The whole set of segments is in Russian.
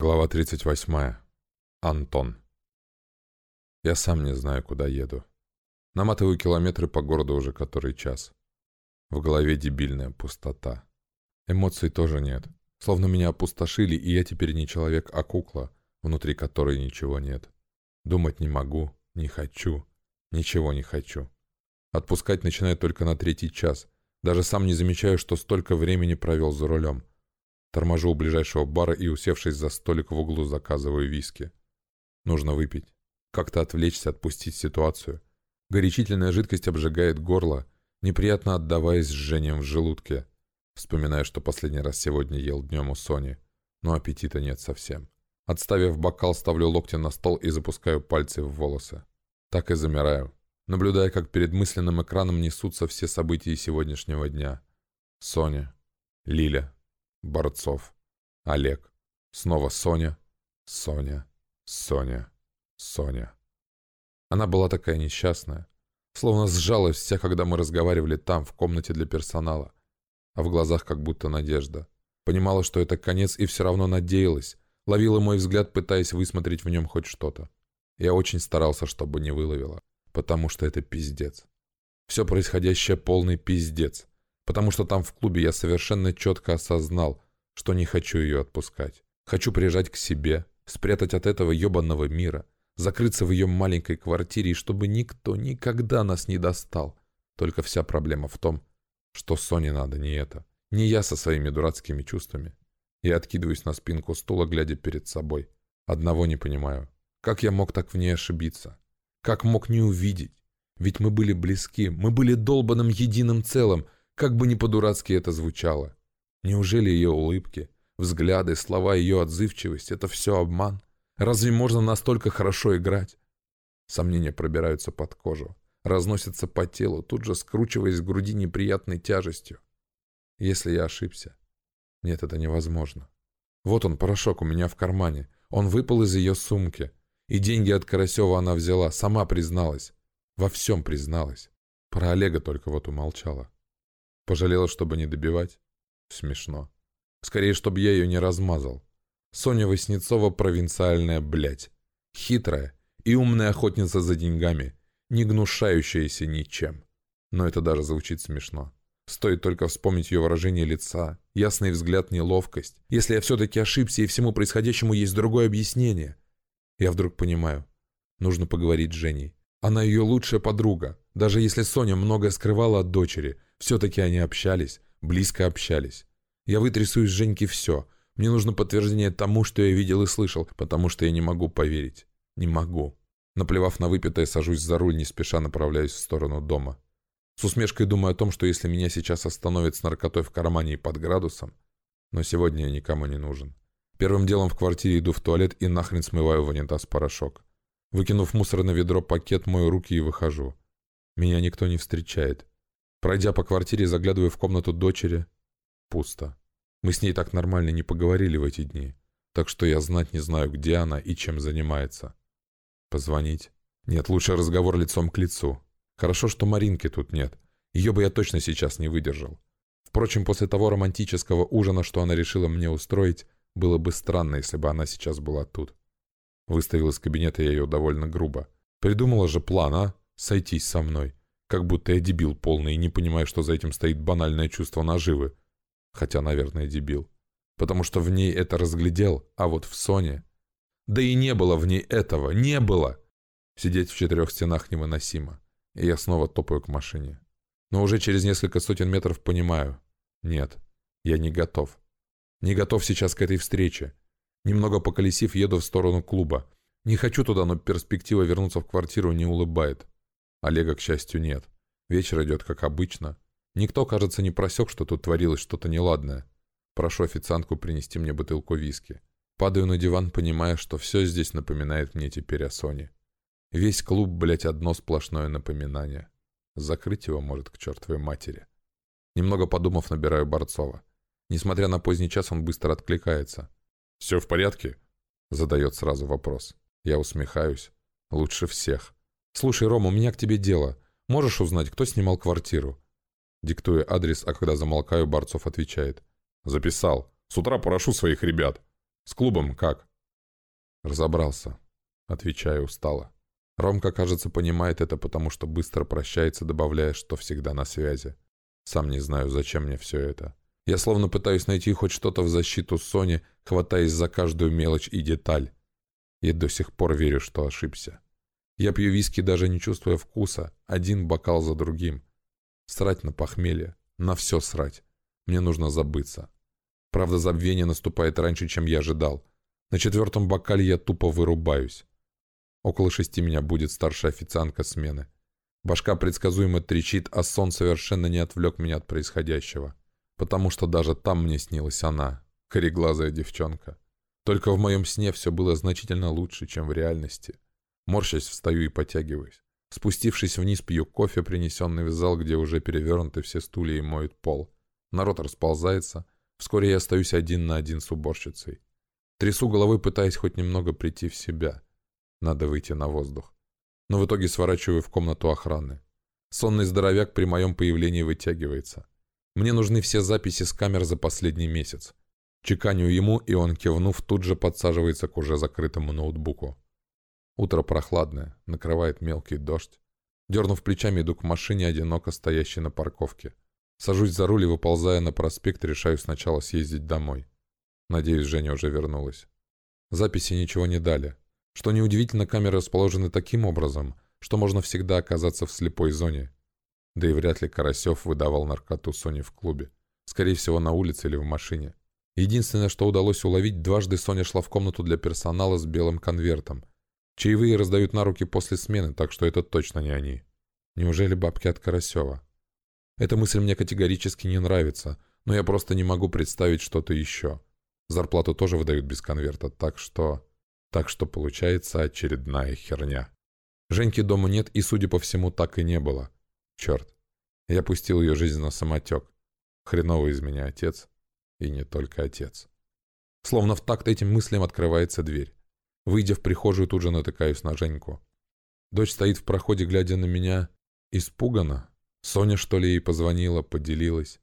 Глава 38. Антон. Я сам не знаю, куда еду. Наматываю километры по городу уже который час. В голове дебильная пустота. Эмоций тоже нет. Словно меня опустошили, и я теперь не человек, а кукла, внутри которой ничего нет. Думать не могу, не хочу, ничего не хочу. Отпускать начинаю только на третий час. Даже сам не замечаю, что столько времени провел за рулем. Торможу у ближайшего бара и, усевшись за столик в углу, заказываю виски. Нужно выпить. Как-то отвлечься, отпустить ситуацию. Горячительная жидкость обжигает горло, неприятно отдаваясь жжением в желудке. Вспоминаю, что последний раз сегодня ел днем у Сони, но аппетита нет совсем. Отставив бокал, ставлю локти на стол и запускаю пальцы в волосы. Так и замираю, наблюдая, как перед мысленным экраном несутся все события сегодняшнего дня. Соня, Лиля, Борцов. Олег. Снова Соня. Соня. Соня. Соня. Она была такая несчастная. Словно сжалась вся, когда мы разговаривали там, в комнате для персонала. А в глазах как будто надежда. Понимала, что это конец, и все равно надеялась. Ловила мой взгляд, пытаясь высмотреть в нем хоть что-то. Я очень старался, чтобы не выловила. Потому что это пиздец. Все происходящее полный пиздец потому что там в клубе я совершенно четко осознал, что не хочу ее отпускать. Хочу прижать к себе, спрятать от этого ебаного мира, закрыться в ее маленькой квартире, и чтобы никто никогда нас не достал. Только вся проблема в том, что Соне надо не это. Не я со своими дурацкими чувствами. Я откидываюсь на спинку стула, глядя перед собой. Одного не понимаю. Как я мог так в ней ошибиться? Как мог не увидеть? Ведь мы были близки, мы были долбанным единым целым — как бы ни по-дурацки это звучало. Неужели ее улыбки, взгляды, слова, ее отзывчивость — это все обман? Разве можно настолько хорошо играть? Сомнения пробираются под кожу, разносятся по телу, тут же скручиваясь в груди неприятной тяжестью. Если я ошибся? Нет, это невозможно. Вот он, порошок у меня в кармане. Он выпал из ее сумки. И деньги от Карасева она взяла, сама призналась. Во всем призналась. Про Олега только вот умолчала. Пожалела, чтобы не добивать? Смешно. Скорее, чтобы я ее не размазал. Соня Васнецова провинциальная блядь. Хитрая и умная охотница за деньгами, не гнушающаяся ничем. Но это даже звучит смешно. Стоит только вспомнить ее выражение лица, ясный взгляд, неловкость. Если я все-таки ошибся и всему происходящему есть другое объяснение. Я вдруг понимаю. Нужно поговорить с Женей. Она ее лучшая подруга. Даже если Соня многое скрывала от дочери, все-таки они общались, близко общались. Я вытрясу из Женьки все. Мне нужно подтверждение тому, что я видел и слышал, потому что я не могу поверить. Не могу. Наплевав на выпитое, сажусь за руль, не спеша направляюсь в сторону дома. С усмешкой думаю о том, что если меня сейчас остановят с наркотой в кармане и под градусом, но сегодня я никому не нужен. Первым делом в квартире иду в туалет и нахрен смываю в унитаз порошок. Выкинув мусор на ведро пакет, мою руки и выхожу. Меня никто не встречает. Пройдя по квартире, заглядываю в комнату дочери. Пусто. Мы с ней так нормально не поговорили в эти дни. Так что я знать не знаю, где она и чем занимается. Позвонить? Нет, лучше разговор лицом к лицу. Хорошо, что Маринки тут нет. Ее бы я точно сейчас не выдержал. Впрочем, после того романтического ужина, что она решила мне устроить, было бы странно, если бы она сейчас была тут. Выставил из кабинета я ее довольно грубо. Придумала же план, а? Сойтись со мной. Как будто я дебил полный и не понимаю, что за этим стоит банальное чувство наживы. Хотя, наверное, дебил. Потому что в ней это разглядел, а вот в Соне... Да и не было в ней этого, не было! Сидеть в четырех стенах невыносимо. И я снова топаю к машине. Но уже через несколько сотен метров понимаю. Нет, я не готов. Не готов сейчас к этой встрече. Немного поколесив, еду в сторону клуба. Не хочу туда, но перспектива вернуться в квартиру не улыбает. Олега, к счастью, нет. Вечер идет как обычно. Никто, кажется, не просек, что тут творилось что-то неладное. Прошу официантку принести мне бутылку виски. Падаю на диван, понимая, что все здесь напоминает мне теперь о Соне. Весь клуб, блядь, одно сплошное напоминание. Закрыть его может к чертовой матери. Немного подумав, набираю Борцова. Несмотря на поздний час, он быстро откликается. «Все в порядке?» Задает сразу вопрос. Я усмехаюсь. Лучше всех. «Слушай, Рома, у меня к тебе дело. Можешь узнать, кто снимал квартиру?» Диктуя адрес, а когда замолкаю, Борцов отвечает. «Записал. С утра порошу своих ребят. С клубом как?» Разобрался. Отвечаю устало. Ромка, кажется, понимает это, потому что быстро прощается, добавляя, что всегда на связи. Сам не знаю, зачем мне все это. Я словно пытаюсь найти хоть что-то в защиту Сони, хватаясь за каждую мелочь и деталь. И до сих пор верю, что ошибся. Я пью виски, даже не чувствуя вкуса, один бокал за другим. Срать на похмелье, на все срать. Мне нужно забыться. Правда, забвение наступает раньше, чем я ожидал. На четвертом бокале я тупо вырубаюсь. Около шести меня будет старшая официантка смены. Башка предсказуемо трещит, а сон совершенно не отвлек меня от происходящего. Потому что даже там мне снилась она, кореглазая девчонка. Только в моем сне все было значительно лучше, чем в реальности. Морщась, встаю и потягиваюсь. Спустившись вниз, пью кофе, принесенный в зал, где уже перевернуты все стулья и моют пол. Народ расползается. Вскоре я остаюсь один на один с уборщицей. Трясу головой, пытаясь хоть немного прийти в себя. Надо выйти на воздух. Но в итоге сворачиваю в комнату охраны. Сонный здоровяк при моем появлении вытягивается. Мне нужны все записи с камер за последний месяц. Чеканю ему, и он, кивнув, тут же подсаживается к уже закрытому ноутбуку. Утро прохладное, накрывает мелкий дождь. Дернув плечами, иду к машине, одиноко стоящей на парковке. Сажусь за руль и, выползая на проспект, решаю сначала съездить домой. Надеюсь, Женя уже вернулась. Записи ничего не дали. Что неудивительно, камеры расположены таким образом, что можно всегда оказаться в слепой зоне. Да и вряд ли Карасев выдавал наркоту Соне в клубе. Скорее всего, на улице или в машине. Единственное, что удалось уловить, дважды Соня шла в комнату для персонала с белым конвертом. Чаевые раздают на руки после смены, так что это точно не они. Неужели бабки от Карасева? Эта мысль мне категорически не нравится, но я просто не могу представить что-то еще. Зарплату тоже выдают без конверта, так что... Так что получается очередная херня. Женьки дома нет, и, судя по всему, так и не было. Черт. Я пустил ее жизнь на самотек. Хреновый из меня отец. И не только отец. Словно в такт этим мыслям открывается дверь. Выйдя в прихожую, тут же натыкаюсь на Женьку. Дочь стоит в проходе, глядя на меня. Испуганно. Соня, что ли, ей позвонила, поделилась.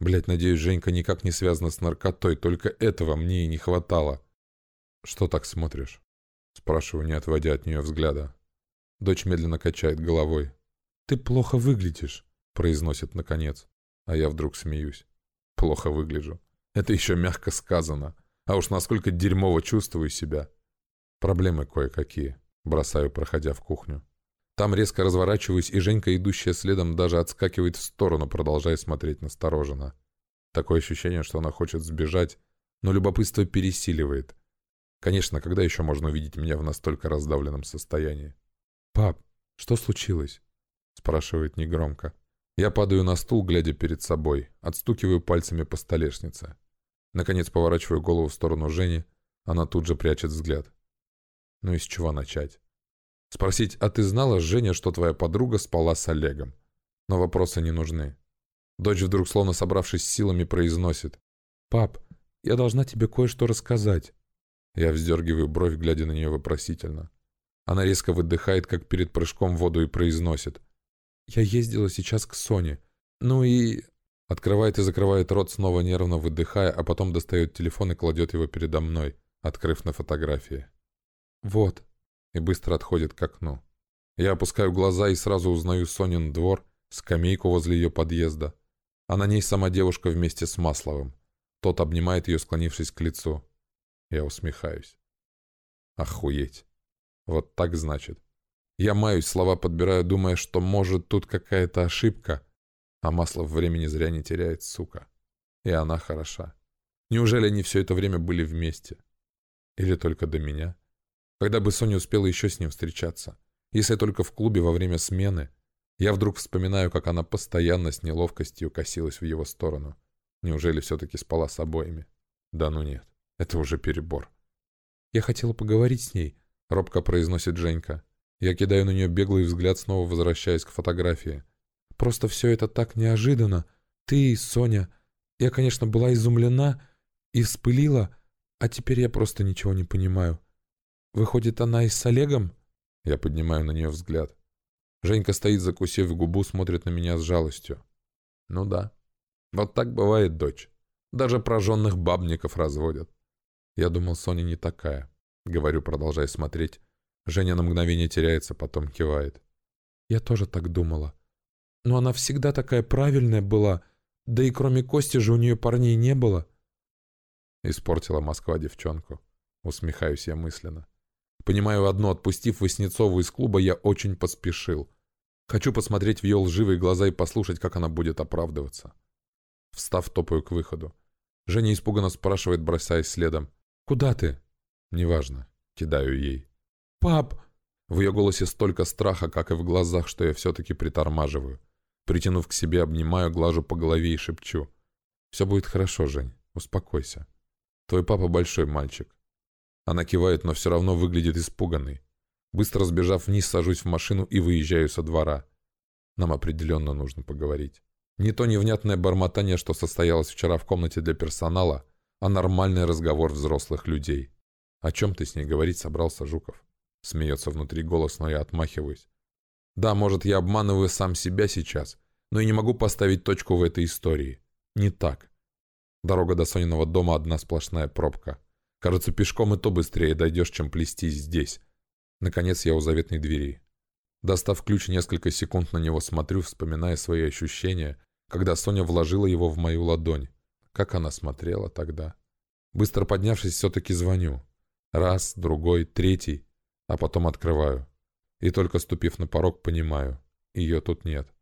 Блять, надеюсь, Женька никак не связана с наркотой, только этого мне и не хватало. «Что так смотришь?» Спрашиваю, не отводя от нее взгляда. Дочь медленно качает головой. «Ты плохо выглядишь», — произносит наконец. А я вдруг смеюсь. Плохо выгляжу. Это еще мягко сказано. А уж насколько дерьмово чувствую себя. Проблемы кое-какие. Бросаю, проходя в кухню. Там резко разворачиваюсь, и Женька, идущая следом, даже отскакивает в сторону, продолжая смотреть настороженно. Такое ощущение, что она хочет сбежать, но любопытство пересиливает. Конечно, когда еще можно увидеть меня в настолько раздавленном состоянии? «Пап, что случилось?» — спрашивает негромко. Я падаю на стул, глядя перед собой, отстукиваю пальцами по столешнице. Наконец поворачиваю голову в сторону Жени, она тут же прячет взгляд. Ну и с чего начать? Спросить, а ты знала, Женя, что твоя подруга спала с Олегом? Но вопросы не нужны. Дочь вдруг, словно собравшись силами, произносит. «Пап, я должна тебе кое-что рассказать». Я вздергиваю бровь, глядя на нее вопросительно. Она резко выдыхает, как перед прыжком в воду, и произносит. «Я ездила сейчас к Соне. Ну и...» Открывает и закрывает рот, снова нервно выдыхая, а потом достает телефон и кладет его передо мной, открыв на фотографии. «Вот». И быстро отходит к окну. Я опускаю глаза и сразу узнаю Сонин двор, скамейку возле ее подъезда. А на ней сама девушка вместе с Масловым. Тот обнимает ее, склонившись к лицу. Я усмехаюсь. Охуеть. Вот так значит. Я маюсь, слова подбираю, думая, что может тут какая-то ошибка. А масло времени зря не теряет, сука. И она хороша. Неужели они все это время были вместе? Или только до меня? Когда бы Соня успела еще с ним встречаться? Если только в клубе во время смены. Я вдруг вспоминаю, как она постоянно с неловкостью косилась в его сторону. Неужели все-таки спала с обоими? Да ну нет, это уже перебор. Я хотела поговорить с ней, робко произносит Женька. Я кидаю на нее беглый взгляд, снова возвращаясь к фотографии. Просто все это так неожиданно. Ты, Соня... Я, конечно, была изумлена и вспылила, а теперь я просто ничего не понимаю. Выходит, она и с Олегом? Я поднимаю на нее взгляд. Женька стоит, закусив губу, смотрит на меня с жалостью. Ну да. Вот так бывает, дочь. Даже прожженных бабников разводят. Я думал, Соня не такая. Говорю, продолжая смотреть. Женя на мгновение теряется, потом кивает. Я тоже так думала. Но она всегда такая правильная была, да и кроме Кости же у нее парней не было. Испортила Москва девчонку. Усмехаюсь я мысленно. Понимаю одно, отпустив Васнецову из клуба, я очень поспешил. Хочу посмотреть в ее лживые глаза и послушать, как она будет оправдываться. Встав, топаю к выходу. Женя испуганно спрашивает, бросаясь следом. «Куда ты?» «Неважно». Кидаю ей. «Пап!» В ее голосе столько страха, как и в глазах, что я все-таки притормаживаю. Притянув к себе, обнимаю, глажу по голове и шепчу. «Все будет хорошо, Жень. Успокойся. Твой папа большой мальчик». Она кивает, но все равно выглядит испуганной. Быстро сбежав вниз, сажусь в машину и выезжаю со двора. Нам определенно нужно поговорить. Не то невнятное бормотание, что состоялось вчера в комнате для персонала, а нормальный разговор взрослых людей. О чем ты с ней говорить собрался, Жуков? Смеется внутри голос, но я отмахиваюсь. Да, может, я обманываю сам себя сейчас, но и не могу поставить точку в этой истории. Не так. Дорога до Сониного дома одна сплошная пробка. Кажется, пешком и то быстрее дойдешь, чем плестись здесь. Наконец я у заветной двери. Достав ключ, несколько секунд на него смотрю, вспоминая свои ощущения, когда Соня вложила его в мою ладонь. Как она смотрела тогда. Быстро поднявшись, все-таки звоню. Раз, другой, третий, а потом открываю. И только ступив на порог, понимаю. Ее тут нет.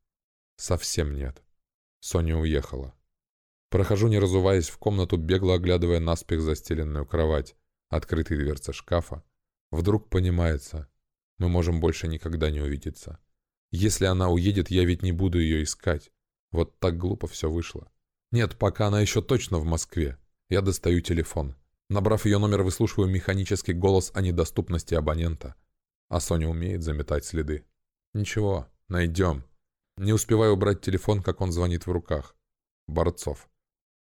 Совсем нет. Соня уехала. Прохожу, не разуваясь, в комнату, бегло оглядывая наспех застеленную кровать, открытые дверцы шкафа. Вдруг понимается, мы можем больше никогда не увидеться. Если она уедет, я ведь не буду ее искать. Вот так глупо все вышло. Нет, пока она еще точно в Москве. Я достаю телефон. Набрав ее номер, выслушиваю механический голос о недоступности абонента. А Соня умеет заметать следы. Ничего, найдем. Не успеваю убрать телефон, как он звонит в руках. Борцов.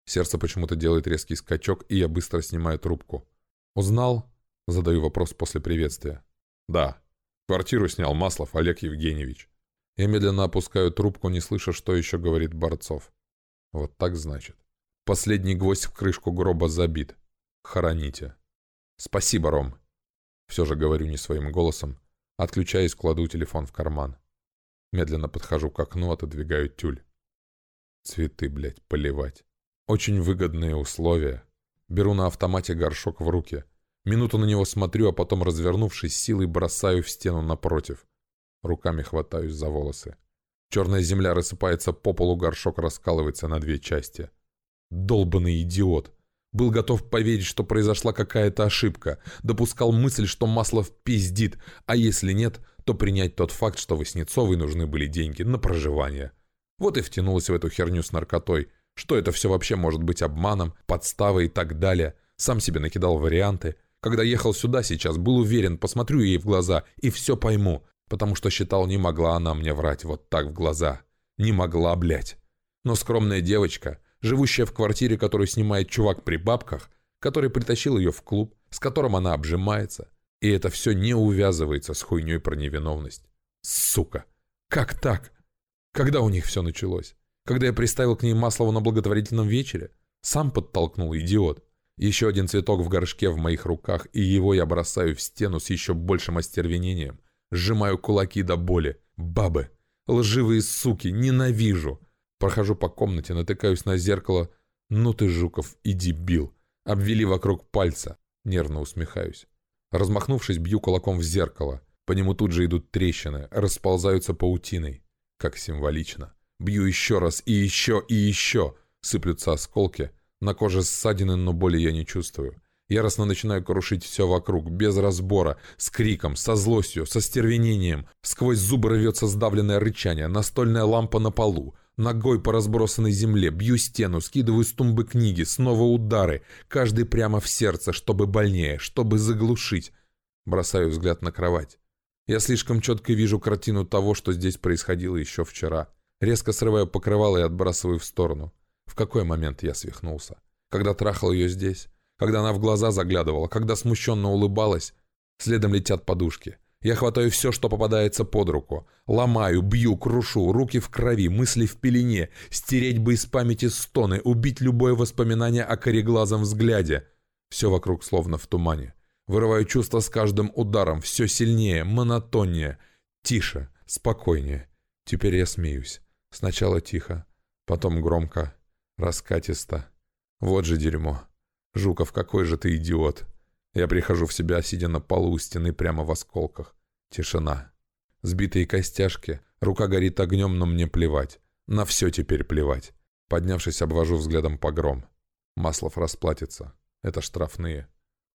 Сердце почему-то делает резкий скачок, и я быстро снимаю трубку. «Узнал?» Задаю вопрос после приветствия. «Да. Квартиру снял Маслов Олег Евгеньевич». Я медленно опускаю трубку, не слыша, что еще говорит Борцов. Вот так значит. Последний гвоздь в крышку гроба забит. Хороните. Спасибо, Ром. Все же говорю не своим голосом. Отключаюсь, кладу телефон в карман. Медленно подхожу к окну, отодвигаю тюль. Цветы, блядь, поливать. Очень выгодные условия. Беру на автомате горшок в руки. Минуту на него смотрю, а потом, развернувшись, силой бросаю в стену напротив. Руками хватаюсь за волосы. Черная земля рассыпается по полу, горшок раскалывается на две части. Долбанный идиот. Был готов поверить, что произошла какая-то ошибка. Допускал мысль, что Маслов пиздит, а если нет, то принять тот факт, что Васнецовой нужны были деньги на проживание. Вот и втянулась в эту херню с наркотой. Что это все вообще может быть обманом, подставой и так далее. Сам себе накидал варианты. Когда ехал сюда сейчас, был уверен, посмотрю ей в глаза и все пойму потому что считал, не могла она мне врать вот так в глаза. Не могла, блядь. Но скромная девочка, живущая в квартире, которую снимает чувак при бабках, который притащил ее в клуб, с которым она обжимается, и это все не увязывается с хуйней про невиновность. Сука! Как так? Когда у них все началось? Когда я приставил к ней Маслову на благотворительном вечере? Сам подтолкнул, идиот. Еще один цветок в горшке в моих руках, и его я бросаю в стену с еще большим остервенением. Сжимаю кулаки до боли. Бабы. Лживые суки. Ненавижу. Прохожу по комнате, натыкаюсь на зеркало. Ну ты, Жуков, и дебил. Обвели вокруг пальца. Нервно усмехаюсь. Размахнувшись, бью кулаком в зеркало. По нему тут же идут трещины, расползаются паутиной. Как символично. Бью еще раз, и еще, и еще. Сыплются осколки. На коже ссадины, но боли я не чувствую. Яростно начинаю крушить все вокруг, без разбора, с криком, со злостью, со стервенением. Сквозь зубы рвется сдавленное рычание, настольная лампа на полу. Ногой по разбросанной земле, бью стену, скидываю с тумбы книги, снова удары, каждый прямо в сердце, чтобы больнее, чтобы заглушить. Бросаю взгляд на кровать. Я слишком четко вижу картину того, что здесь происходило еще вчера. Резко срываю покрывало и отбрасываю в сторону. В какой момент я свихнулся? Когда трахал ее здесь? когда она в глаза заглядывала, когда смущенно улыбалась. Следом летят подушки. Я хватаю все, что попадается под руку. Ломаю, бью, крушу, руки в крови, мысли в пелене. Стереть бы из памяти стоны, убить любое воспоминание о кореглазом взгляде. Все вокруг словно в тумане. Вырываю чувство с каждым ударом, все сильнее, монотоннее, тише, спокойнее. Теперь я смеюсь. Сначала тихо, потом громко, раскатисто. Вот же дерьмо. Жуков, какой же ты идиот. Я прихожу в себя, сидя на полу у стены прямо в осколках. Тишина. Сбитые костяшки. Рука горит огнем, но мне плевать. На все теперь плевать. Поднявшись, обвожу взглядом погром. Маслов расплатится. Это штрафные.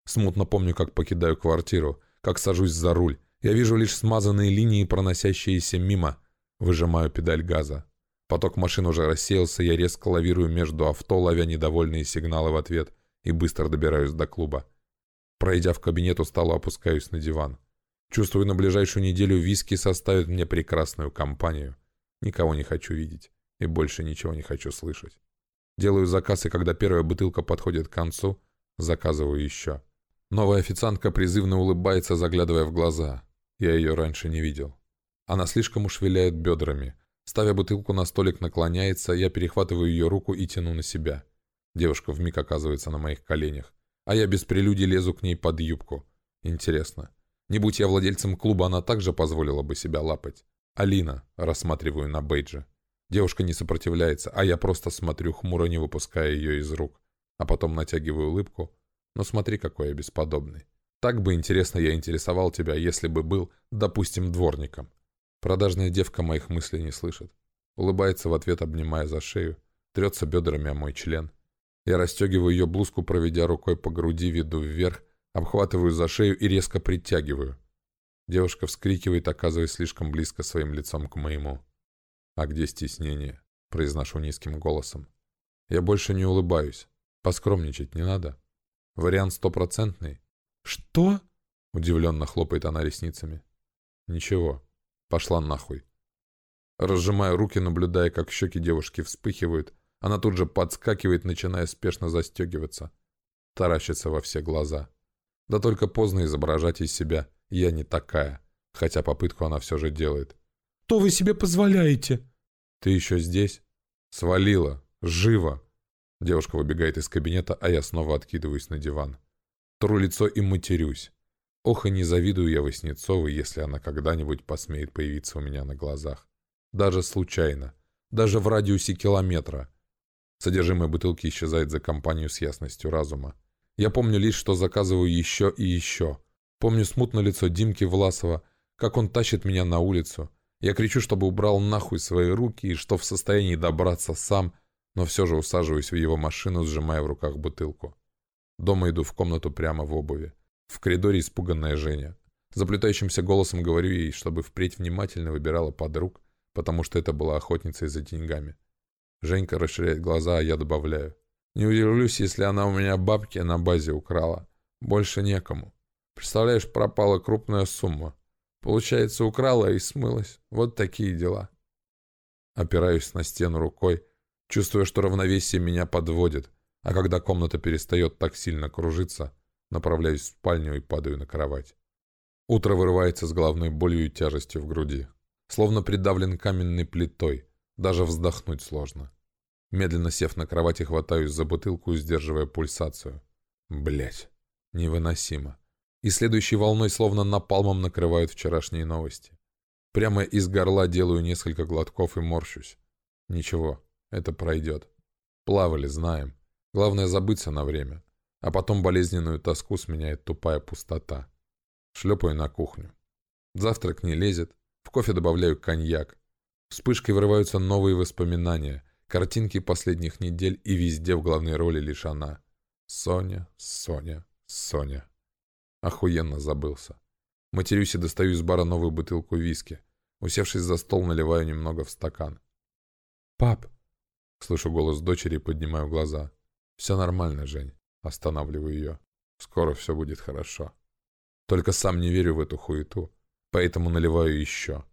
Смутно помню, как покидаю квартиру, как сажусь за руль. Я вижу лишь смазанные линии, проносящиеся мимо. Выжимаю педаль газа. Поток машин уже рассеялся, я резко лавирую между авто, ловя недовольные сигналы в ответ, и быстро добираюсь до клуба. Пройдя в кабинет, устало опускаюсь на диван. Чувствую, на ближайшую неделю виски составят мне прекрасную компанию. Никого не хочу видеть и больше ничего не хочу слышать. Делаю заказ, и когда первая бутылка подходит к концу, заказываю еще. Новая официантка призывно улыбается, заглядывая в глаза. Я ее раньше не видел. Она слишком уж виляет бедрами. Ставя бутылку на столик, наклоняется, я перехватываю ее руку и тяну на себя. Девушка вмиг оказывается на моих коленях, а я без прелюдий лезу к ней под юбку. Интересно, не будь я владельцем клуба, она также позволила бы себя лапать. Алина, рассматриваю на бейджи. Девушка не сопротивляется, а я просто смотрю, хмуро не выпуская ее из рук. А потом натягиваю улыбку. Но смотри, какой я бесподобный. Так бы интересно я интересовал тебя, если бы был, допустим, дворником. Продажная девка моих мыслей не слышит. Улыбается в ответ, обнимая за шею. Трется бедрами о мой член. Я расстегиваю ее блузку, проведя рукой по груди, веду вверх, обхватываю за шею и резко притягиваю. Девушка вскрикивает, оказываясь слишком близко своим лицом к моему. «А где стеснение?» — произношу низким голосом. «Я больше не улыбаюсь. Поскромничать не надо. Вариант стопроцентный». «Что?» — удивленно хлопает она ресницами. «Ничего. Пошла нахуй». Разжимаю руки, наблюдая, как щеки девушки вспыхивают. Она тут же подскакивает, начиная спешно застегиваться. Таращится во все глаза. Да только поздно изображать из себя «я не такая», хотя попытку она все же делает. «Что вы себе позволяете?» «Ты еще здесь?» «Свалила! Живо!» Девушка выбегает из кабинета, а я снова откидываюсь на диван. Тру лицо и матерюсь. Ох, и не завидую я Васнецовой, если она когда-нибудь посмеет появиться у меня на глазах. Даже случайно. Даже в радиусе километра. Содержимое бутылки исчезает за компанию с ясностью разума. Я помню лишь, что заказываю еще и еще. Помню смутно лицо Димки Власова, как он тащит меня на улицу, я кричу, чтобы убрал нахуй свои руки и что в состоянии добраться сам, но все же усаживаюсь в его машину, сжимая в руках бутылку. Дома иду в комнату прямо в обуви. В коридоре испуганная Женя. Заплетающимся голосом говорю ей, чтобы впредь внимательно выбирала подруг, потому что это была охотница за деньгами. Женька расширяет глаза, а я добавляю. Не удивлюсь, если она у меня бабки на базе украла. Больше некому. Представляешь, пропала крупная сумма. Получается, украла и смылась. Вот такие дела. Опираюсь на стену рукой, чувствуя, что равновесие меня подводит, а когда комната перестает так сильно кружиться, направляюсь в спальню и падаю на кровать. Утро вырывается с головной болью и тяжестью в груди. Словно придавлен каменной плитой, даже вздохнуть сложно. Медленно сев на кровати, хватаюсь за бутылку, сдерживая пульсацию. Блять, невыносимо и следующей волной словно напалмом накрывают вчерашние новости. Прямо из горла делаю несколько глотков и морщусь. Ничего, это пройдет. Плавали, знаем. Главное забыться на время. А потом болезненную тоску сменяет тупая пустота. Шлепаю на кухню. Завтрак не лезет. В кофе добавляю коньяк. Вспышкой вырываются новые воспоминания. Картинки последних недель и везде в главной роли лишь она. Соня, Соня, Соня. Охуенно забылся. Матерюсь и достаю из бара новую бутылку виски. Усевшись за стол, наливаю немного в стакан. «Пап!» Слышу голос дочери и поднимаю глаза. «Все нормально, Жень». Останавливаю ее. «Скоро все будет хорошо». Только сам не верю в эту хуету, поэтому наливаю еще.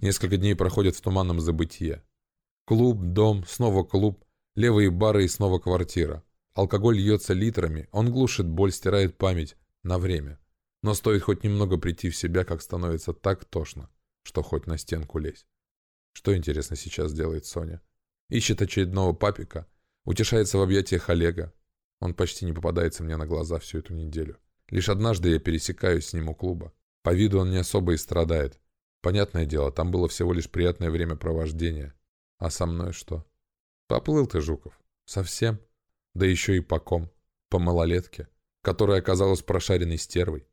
Несколько дней проходят в туманном забытие. Клуб, дом, снова клуб, левые бары и снова квартира. Алкоголь льется литрами, он глушит боль, стирает память, на время. Но стоит хоть немного прийти в себя, как становится так тошно, что хоть на стенку лезь. Что, интересно, сейчас делает Соня? Ищет очередного папика, утешается в объятиях Олега. Он почти не попадается мне на глаза всю эту неделю. Лишь однажды я пересекаюсь с ним у клуба. По виду он не особо и страдает. Понятное дело, там было всего лишь приятное времяпровождение. А со мной что? Поплыл ты, Жуков. Совсем. Да еще и по ком. По малолетке, которая оказалась прошаренной стервой.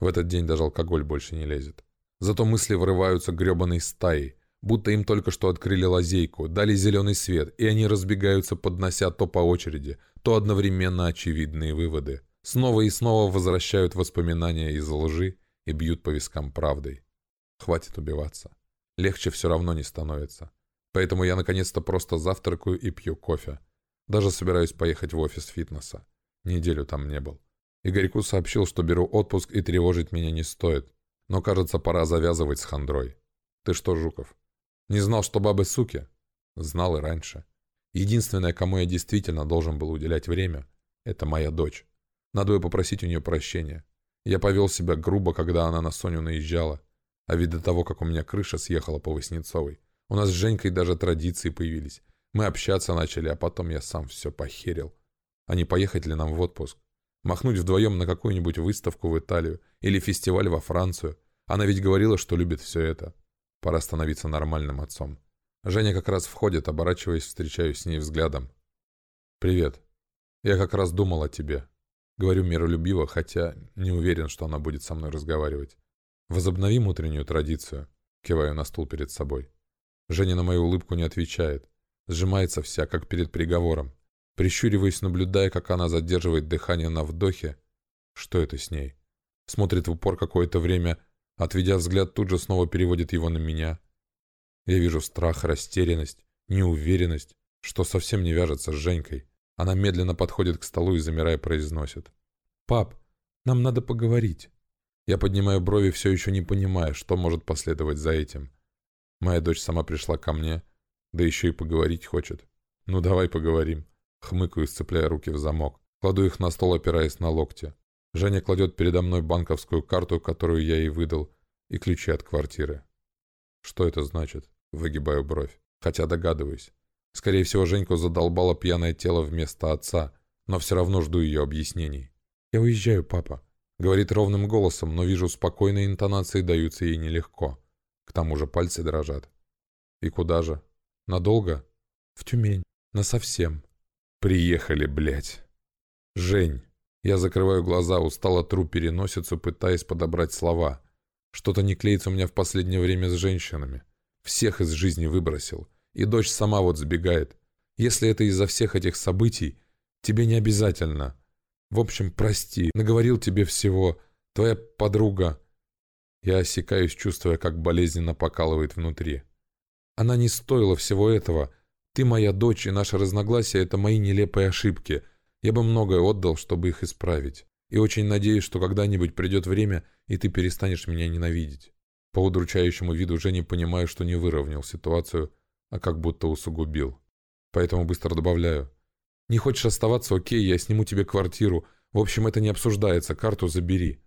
В этот день даже алкоголь больше не лезет. Зато мысли врываются гребаной стаей, будто им только что открыли лазейку, дали зеленый свет, и они разбегаются, поднося то по очереди, то одновременно очевидные выводы. Снова и снова возвращают воспоминания из лжи и бьют по вискам правдой. Хватит убиваться. Легче все равно не становится. Поэтому я наконец-то просто завтракаю и пью кофе. Даже собираюсь поехать в офис фитнеса. Неделю там не был. Игорьку сообщил, что беру отпуск и тревожить меня не стоит. Но, кажется, пора завязывать с хандрой. Ты что, Жуков, не знал, что бабы суки? Знал и раньше. Единственное, кому я действительно должен был уделять время, это моя дочь. Надо бы попросить у нее прощения. Я повел себя грубо, когда она на Соню наезжала. А ведь до того, как у меня крыша съехала по Васнецовой, у нас с Женькой даже традиции появились. Мы общаться начали, а потом я сам все похерил. А не поехать ли нам в отпуск? Махнуть вдвоем на какую-нибудь выставку в Италию или фестиваль во Францию. Она ведь говорила, что любит все это. Пора становиться нормальным отцом. Женя как раз входит, оборачиваясь, встречаюсь с ней взглядом. «Привет. Я как раз думал о тебе». Говорю миролюбиво, хотя не уверен, что она будет со мной разговаривать. «Возобновим утреннюю традицию», — киваю на стул перед собой. Женя на мою улыбку не отвечает. Сжимается вся, как перед приговором. Прищуриваясь, наблюдая, как она задерживает дыхание на вдохе. Что это с ней? Смотрит в упор какое-то время, отведя взгляд, тут же снова переводит его на меня. Я вижу страх, растерянность, неуверенность, что совсем не вяжется с Женькой. Она медленно подходит к столу и, замирая, произносит. «Пап, нам надо поговорить». Я поднимаю брови, все еще не понимая, что может последовать за этим. Моя дочь сама пришла ко мне, да еще и поговорить хочет. Ну давай поговорим. Хмыкаю, сцепляя руки в замок. Кладу их на стол, опираясь на локти. Женя кладет передо мной банковскую карту, которую я ей выдал, и ключи от квартиры. Что это значит? Выгибаю бровь. Хотя догадываюсь. Скорее всего, Женьку задолбало пьяное тело вместо отца, но все равно жду ее объяснений. «Я уезжаю, папа», Говорит ровным голосом, но вижу, спокойные интонации даются ей нелегко. К тому же пальцы дрожат. И куда же? Надолго? В Тюмень. Насовсем. Приехали, блядь. Жень. Я закрываю глаза, устало тру переносицу, пытаясь подобрать слова. Что-то не клеится у меня в последнее время с женщинами. Всех из жизни выбросил. И дочь сама вот сбегает. Если это из-за всех этих событий, тебе не обязательно. В общем, прости, наговорил тебе всего. Твоя подруга...» Я осекаюсь, чувствуя, как болезненно покалывает внутри. «Она не стоила всего этого. Ты моя дочь, и наши разногласия — это мои нелепые ошибки. Я бы многое отдал, чтобы их исправить. И очень надеюсь, что когда-нибудь придет время, и ты перестанешь меня ненавидеть». По удручающему виду уже не понимаю, что не выровнял ситуацию, а как будто усугубил. Поэтому быстро добавляю. Не хочешь оставаться, окей, я сниму тебе квартиру. В общем, это не обсуждается, карту забери.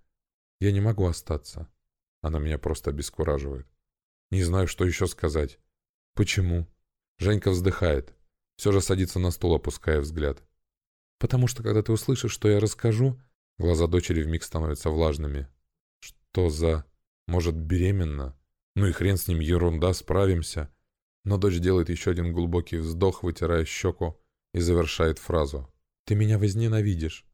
Я не могу остаться. Она меня просто обескураживает. Не знаю, что еще сказать. Почему? Женька вздыхает. Все же садится на стул, опуская взгляд. Потому что, когда ты услышишь, что я расскажу, глаза дочери вмиг становятся влажными. Что за... Может, беременна? Ну и хрен с ним, ерунда, справимся. Но дочь делает еще один глубокий вздох, вытирая щеку, и завершает фразу. «Ты меня возненавидишь».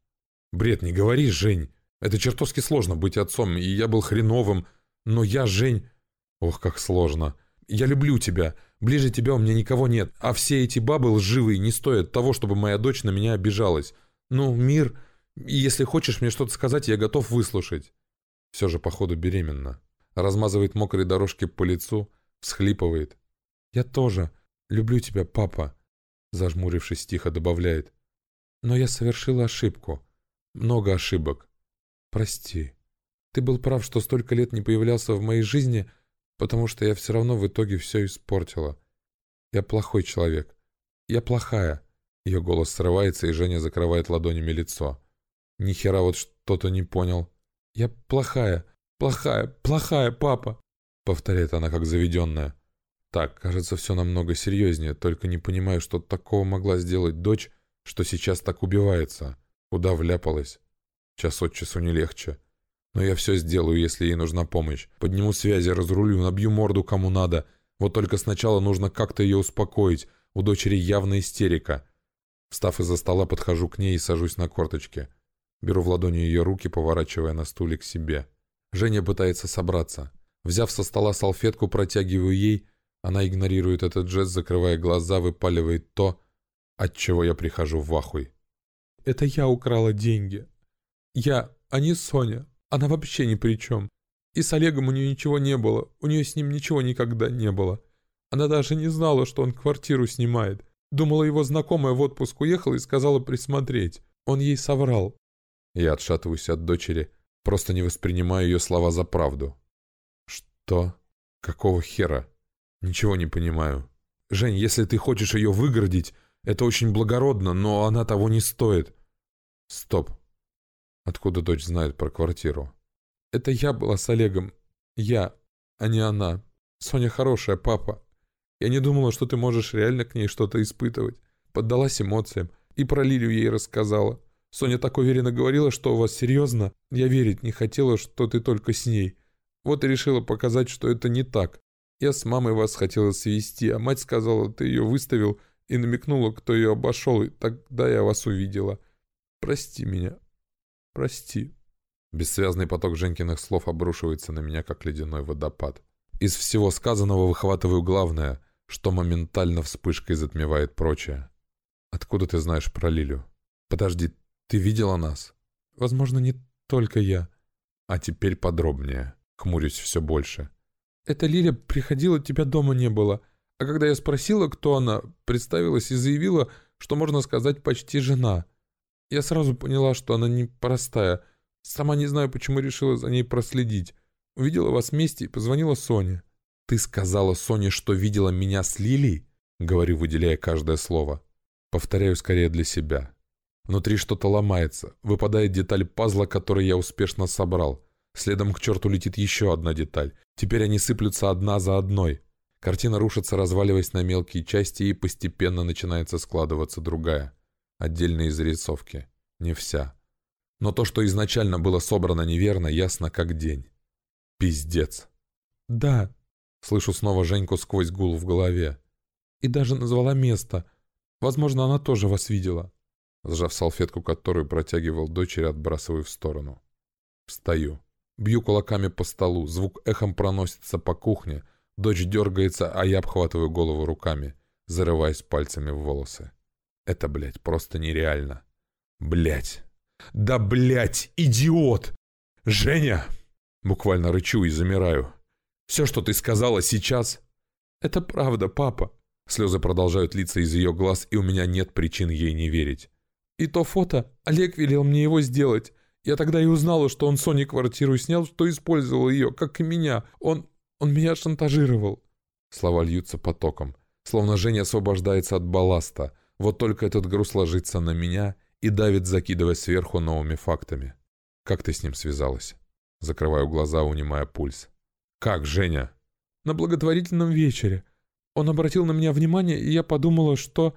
«Бред, не говори, Жень. Это чертовски сложно быть отцом, и я был хреновым. Но я, Жень... Ох, как сложно. Я люблю тебя. Ближе тебя у меня никого нет. А все эти бабы лживые не стоят того, чтобы моя дочь на меня обижалась. Ну, мир... Если хочешь мне что-то сказать, я готов выслушать». Все же, походу, беременна. Размазывает мокрые дорожки по лицу, всхлипывает. «Я тоже. Люблю тебя, папа зажмурившись тихо добавляет. Но я совершила ошибку. Много ошибок. Прости. Ты был прав, что столько лет не появлялся в моей жизни, потому что я все равно в итоге все испортила. Я плохой человек. Я плохая. Ее голос срывается, и Женя закрывает ладонями лицо. Ни хера вот что-то не понял. Я плохая, плохая, плохая, папа, повторяет она как заведенная. Так, кажется, все намного серьезнее, только не понимаю, что такого могла сделать дочь, что сейчас так убивается. Куда вляпалась? Час от часу не легче. Но я все сделаю, если ей нужна помощь. Подниму связи, разрулю, набью морду кому надо. Вот только сначала нужно как-то ее успокоить. У дочери явно истерика. Встав из-за стола, подхожу к ней и сажусь на корточки. Беру в ладони ее руки, поворачивая на стуле к себе. Женя пытается собраться. Взяв со стола салфетку, протягиваю ей. Она игнорирует этот жест, закрывая глаза, выпаливает то, от чего я прихожу в ахуй. «Это я украла деньги. Я, а не Соня. Она вообще ни при чем. И с Олегом у нее ничего не было. У нее с ним ничего никогда не было. Она даже не знала, что он квартиру снимает. Думала, его знакомая в отпуск уехала и сказала присмотреть. Он ей соврал. Я отшатываюсь от дочери, просто не воспринимаю ее слова за правду. Что? Какого хера? Ничего не понимаю. Жень, если ты хочешь ее выгородить, это очень благородно, но она того не стоит. Стоп. Откуда дочь знает про квартиру? Это я была с Олегом. Я, а не она. Соня хорошая, папа. Я не думала, что ты можешь реально к ней что-то испытывать. Поддалась эмоциям и про Лилию ей рассказала. Соня так уверенно говорила, что у вас серьезно. Я верить не хотела, что ты только с ней. Вот и решила показать, что это не так. Я с мамой вас хотела свести, а мать сказала, ты ее выставил и намекнула, кто ее обошел, и тогда я вас увидела. Прости меня. Прости. Бессвязный поток Женькиных слов обрушивается на меня, как ледяной водопад. Из всего сказанного выхватываю главное, что моментально вспышкой затмевает прочее. Откуда ты знаешь про Лилю? Подожди, ты видела нас? Возможно, не только я. А теперь подробнее. Хмурюсь все больше. Эта Лиля приходила, тебя дома не было. А когда я спросила, кто она, представилась и заявила, что, можно сказать, почти жена. Я сразу поняла, что она непростая. Сама не знаю, почему решила за ней проследить. Увидела вас вместе и позвонила Соне. «Ты сказала Соне, что видела меня с Лилией?» Говорю, выделяя каждое слово. Повторяю скорее для себя. Внутри что-то ломается. Выпадает деталь пазла, который я успешно собрал. Следом к черту летит еще одна деталь. Теперь они сыплются одна за одной. Картина рушится, разваливаясь на мелкие части, и постепенно начинается складываться другая. Отдельные зарисовки. Не вся. Но то, что изначально было собрано неверно, ясно как день. Пиздец. «Да», — слышу снова Женьку сквозь гул в голове. «И даже назвала место. Возможно, она тоже вас видела». Сжав салфетку, которую протягивал дочери, отбрасываю в сторону. Встаю. Бью кулаками по столу, звук эхом проносится по кухне. Дочь дергается, а я обхватываю голову руками, зарываясь пальцами в волосы. Это, блядь, просто нереально. Блядь. Да, блядь, идиот! Женя! Буквально рычу и замираю. Все, что ты сказала сейчас... Это правда, папа. Слезы продолжают литься из ее глаз, и у меня нет причин ей не верить. И то фото, Олег велел мне его сделать. Я тогда и узнала, что он Соне квартиру снял, что использовал ее, как и меня. Он... он меня шантажировал. Слова льются потоком, словно Женя освобождается от балласта, вот только этот груз ложится на меня и давит, закидывая сверху новыми фактами. Как ты с ним связалась? Закрываю глаза, унимая пульс. Как, Женя? На благотворительном вечере. Он обратил на меня внимание, и я подумала, что...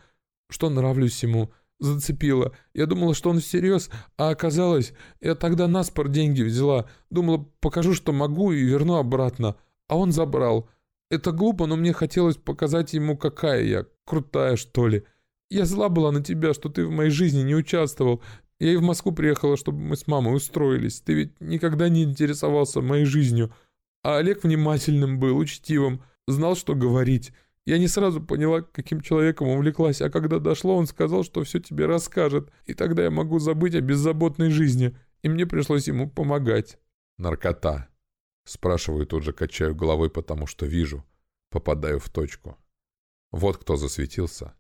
что нравлюсь ему. Зацепила. Я думала, что он всерьез, а оказалось, я тогда наспор деньги взяла. Думала, покажу, что могу, и верну обратно. А он забрал. Это глупо, но мне хотелось показать ему, какая я. Крутая, что ли. Я зла была на тебя, что ты в моей жизни не участвовал. Я и в Москву приехала, чтобы мы с мамой устроились. Ты ведь никогда не интересовался моей жизнью. А Олег внимательным был, учтивым, знал, что говорить. Я не сразу поняла, каким человеком увлеклась, а когда дошло, он сказал, что все тебе расскажет, и тогда я могу забыть о беззаботной жизни, и мне пришлось ему помогать. Наркота. Спрашиваю, тут же качаю головой, потому что вижу. Попадаю в точку. Вот кто засветился.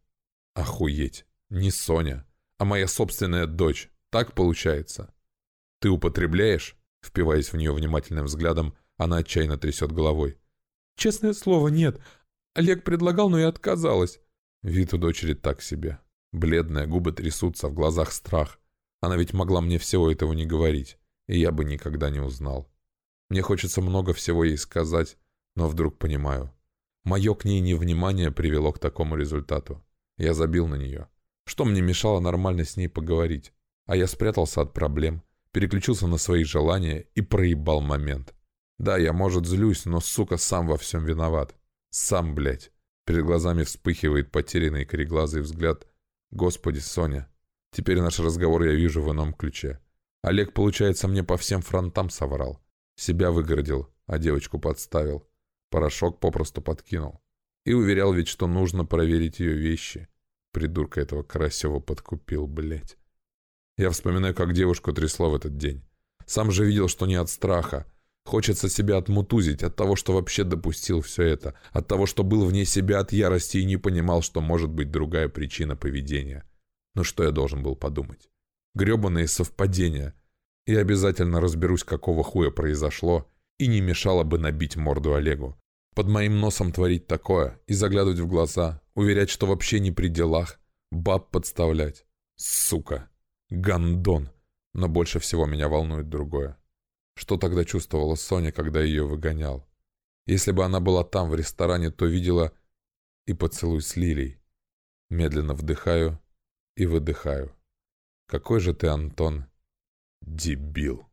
Охуеть. Не Соня, а моя собственная дочь. Так получается? Ты употребляешь? Впиваясь в нее внимательным взглядом, она отчаянно трясет головой. «Честное слово, нет. Олег предлагал, но я отказалась». Вид у дочери так себе. Бледная, губы трясутся, в глазах страх. Она ведь могла мне всего этого не говорить, и я бы никогда не узнал. Мне хочется много всего ей сказать, но вдруг понимаю. Мое к ней невнимание привело к такому результату. Я забил на нее. Что мне мешало нормально с ней поговорить? А я спрятался от проблем. переключился на свои желания и проебал момент. Да, я, может, злюсь, но, сука, сам во всем виноват. Сам, блядь. Перед глазами вспыхивает потерянный кореглазый взгляд. Господи, Соня. Теперь наш разговор я вижу в ином ключе. Олег, получается, мне по всем фронтам соврал. Себя выгородил, а девочку подставил. Порошок попросту подкинул. И уверял ведь, что нужно проверить ее вещи. Придурка этого Карасева подкупил, блядь. Я вспоминаю, как девушку трясло в этот день. Сам же видел, что не от страха. Хочется себя отмутузить от того, что вообще допустил все это. От того, что был вне себя от ярости и не понимал, что может быть другая причина поведения. Но что я должен был подумать? Гребаные совпадения. Я обязательно разберусь, какого хуя произошло, и не мешало бы набить морду Олегу. Под моим носом творить такое и заглядывать в глаза, уверять, что вообще не при делах, баб подставлять. Сука. Гандон. Но больше всего меня волнует другое. Что тогда чувствовала Соня, когда ее выгонял? Если бы она была там, в ресторане, то видела и поцелуй с Лилей. Медленно вдыхаю и выдыхаю. Какой же ты, Антон, дебил.